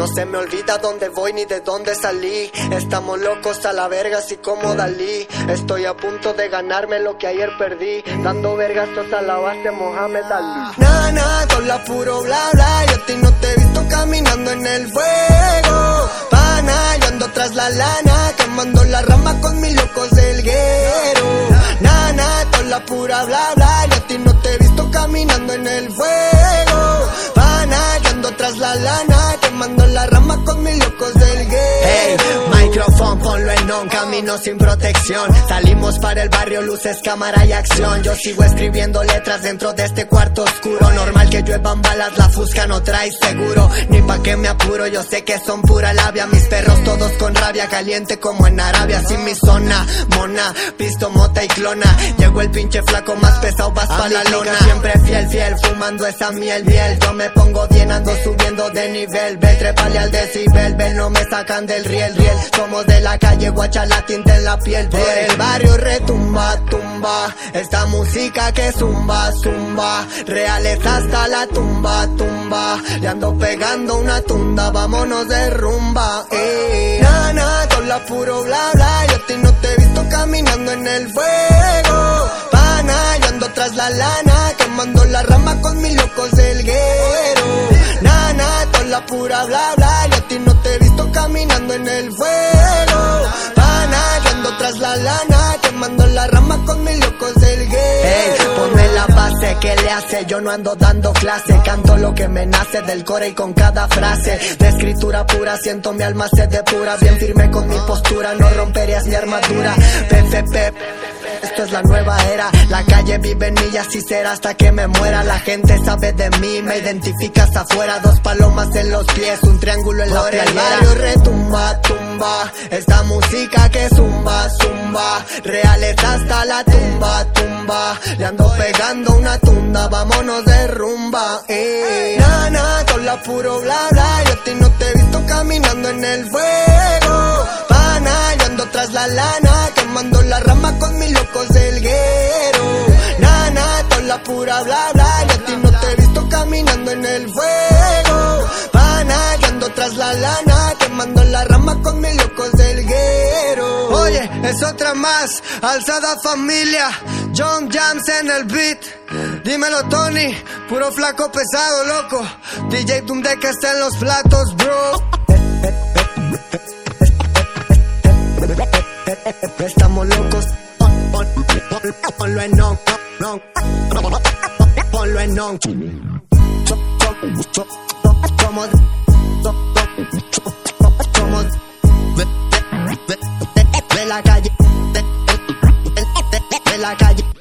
No se me olvida dónde voy ni de dónde salí. Estamos locos a la verga, así como Dalí. Estoy a punto de ganarme lo que ayer perdí. Dando vergas a la base Mohamed Ali. Nada, con la puro bla bla. Yo a ti no te he visto caminando en el fuego. Pana, yo ando tras la lana. Quemando la rama con mis locos del guero. Nana, con la pura bla ponlo en on, camino sin protección. Salimos para el barrio, luces, cámara y acción. Yo sigo escribiendo letras dentro de este cuarto oscuro. Normal que lluevan balas, la fusca no trae seguro. Ni pa' que me apuro, yo sé que son pura labia. Mis perros todos con rabia, caliente como en Arabia. Sin mi zona, mona, pisto, mota y clona. Llegó el pinche flaco más pesado, vas pa' la lona. Siempre fiel, fiel, fumando esa miel, miel. Yo me pongo bien, ando subiendo de nivel trepale al decibel, ven, no me sacan del riel, riel. Somos de la calle, guacha la tinta en la piel. Por el barrio retumba, tumba. Esta música que zumba, zumba. Reales hasta la tumba, tumba. Le ando pegando una tunda, vámonos de rumba. Eh. Nana, con la puro bla bla. Yo a ti no te he visto caminando en el fuego. Pana, yo ando tras la lana, quemando la rama con mis locos del guero pura bla bla. Y a ti no te he visto caminando en el fuego. Pana, yo tras la lana, quemando la rama con mis locos del gay. Hey, ponme la base que le hace, yo no ando dando clase. Canto lo que me nace del core y con cada frase. De escritura pura, siento mi alma se depura. Bien firme con mi postura, no romperías mi armadura. PPP esto es la nueva era. La calle vive en millas y será hasta que me muera. La gente sabe de mí, me identificas afuera. Dos palomas en los pies, un triángulo en la El barrio retumba, tumba. Esta música que zumba, zumba. Reales hasta la tumba, tumba. Le ando pegando una tunda, vámonos de rumba. Eh. Nana, con la puro bla bla. Yo a ti no te he visto caminando en el fuego. Pana, yo ando tras la lana, quemando la rama con mis locos guero. Nana, con la pura bla bla, yo a ti no te he visto caminando en el fuego. Pana, yo tras la lana, quemando la rama con mis locos guero. Oye, es otra más, alzada familia, John Jams en el beat. Dímelo Tony, puro flaco pesado, loco. DJ Tunde que está en los platos, bro. Ponlo en on, on. Ponlo en on. Somos, somos de la calle, de la calle.